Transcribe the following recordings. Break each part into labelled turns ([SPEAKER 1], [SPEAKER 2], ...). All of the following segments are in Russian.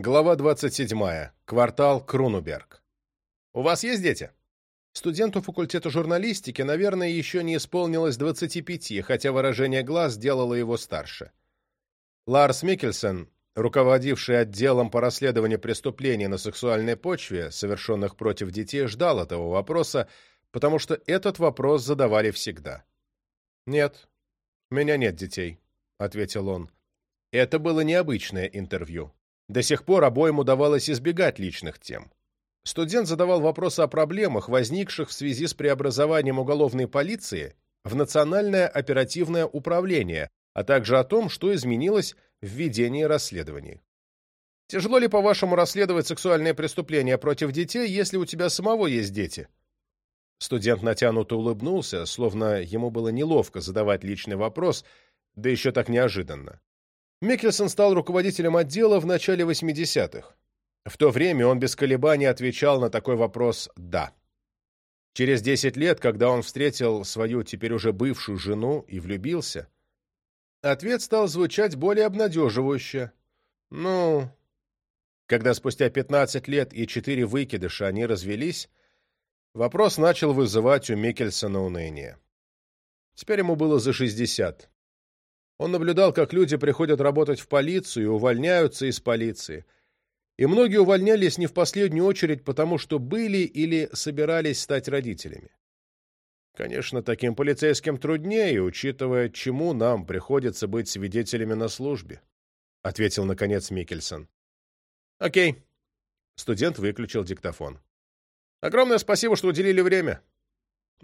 [SPEAKER 1] Глава 27. Квартал Крунуберг. У вас есть дети? Студенту факультета журналистики, наверное, еще не исполнилось 25, хотя выражение глаз делало его старше. Ларс Микельсон, руководивший отделом по расследованию преступлений на сексуальной почве, совершенных против детей, ждал этого вопроса, потому что этот вопрос задавали всегда. «Нет, у меня нет детей», — ответил он. Это было необычное интервью. До сих пор обоим удавалось избегать личных тем. Студент задавал вопросы о проблемах, возникших в связи с преобразованием уголовной полиции в Национальное оперативное управление, а также о том, что изменилось в ведении расследований. Тяжело ли, по-вашему, расследовать сексуальные преступления против детей, если у тебя самого есть дети? Студент натянуто улыбнулся, словно ему было неловко задавать личный вопрос, да еще так неожиданно. Микельсон стал руководителем отдела в начале 80-х. В то время он без колебаний отвечал на такой вопрос «да». Через 10 лет, когда он встретил свою теперь уже бывшую жену и влюбился, ответ стал звучать более обнадеживающе. Ну, когда спустя 15 лет и 4 выкидыша они развелись, вопрос начал вызывать у Микельсона уныние. Теперь ему было за 60. Он наблюдал, как люди приходят работать в полицию и увольняются из полиции. И многие увольнялись не в последнюю очередь потому, что были или собирались стать родителями. Конечно, таким полицейским труднее, учитывая, чему нам приходится быть свидетелями на службе, — ответил, наконец, Микельсон. Окей. Студент выключил диктофон. Огромное спасибо, что уделили время.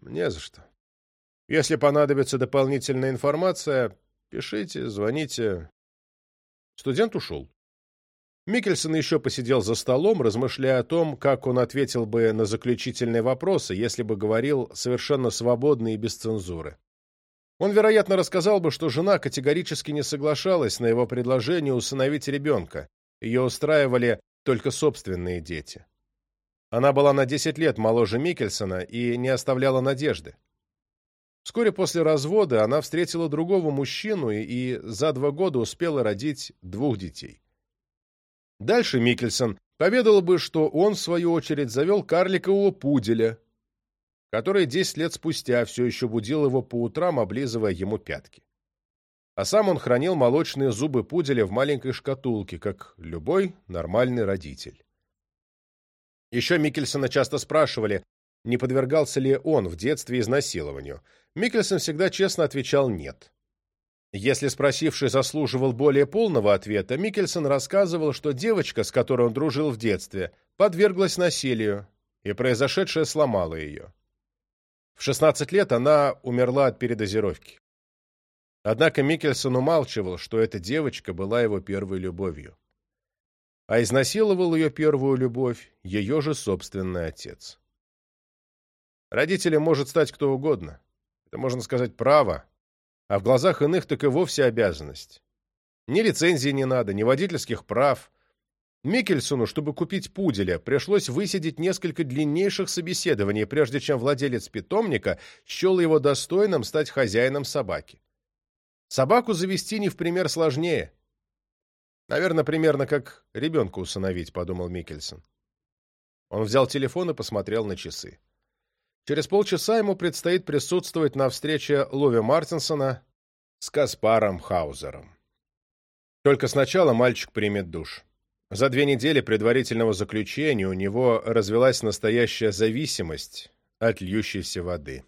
[SPEAKER 1] Не за что. Если понадобится дополнительная информация, Пишите, звоните. Студент ушел. Микельсон еще посидел за столом, размышляя о том, как он ответил бы на заключительные вопросы, если бы говорил совершенно свободно и без цензуры. Он, вероятно, рассказал бы, что жена категорически не соглашалась на его предложение усыновить ребенка. Ее устраивали только собственные дети. Она была на 10 лет моложе Микельсона и не оставляла надежды. Вскоре после развода она встретила другого мужчину и за два года успела родить двух детей. Дальше Микельсон поведал бы, что он, в свою очередь, завел карликового пуделя, который 10 лет спустя все еще будил его по утрам, облизывая ему пятки. А сам он хранил молочные зубы пуделя в маленькой шкатулке, как любой нормальный родитель. Еще Микельсона часто спрашивали, не подвергался ли он в детстве изнасилованию, Микельсон всегда честно отвечал «нет». Если спросивший заслуживал более полного ответа, Микельсон рассказывал, что девочка, с которой он дружил в детстве, подверглась насилию, и произошедшее сломало ее. В 16 лет она умерла от передозировки. Однако Микельсон умалчивал, что эта девочка была его первой любовью. А изнасиловал ее первую любовь ее же собственный отец. Родителем может стать кто угодно. Это, можно сказать, право. А в глазах иных так и вовсе обязанность. Ни лицензии не надо, ни водительских прав. Микельсону, чтобы купить пуделя, пришлось высидеть несколько длиннейших собеседований, прежде чем владелец питомника счел его достойным стать хозяином собаки. Собаку завести не в пример сложнее. Наверное, примерно как ребенка усыновить, подумал Микельсон. Он взял телефон и посмотрел на часы. Через полчаса ему предстоит присутствовать на встрече Лови Мартинсона с Каспаром Хаузером. Только сначала мальчик примет душ. За две недели предварительного заключения у него развелась настоящая зависимость от льющейся воды.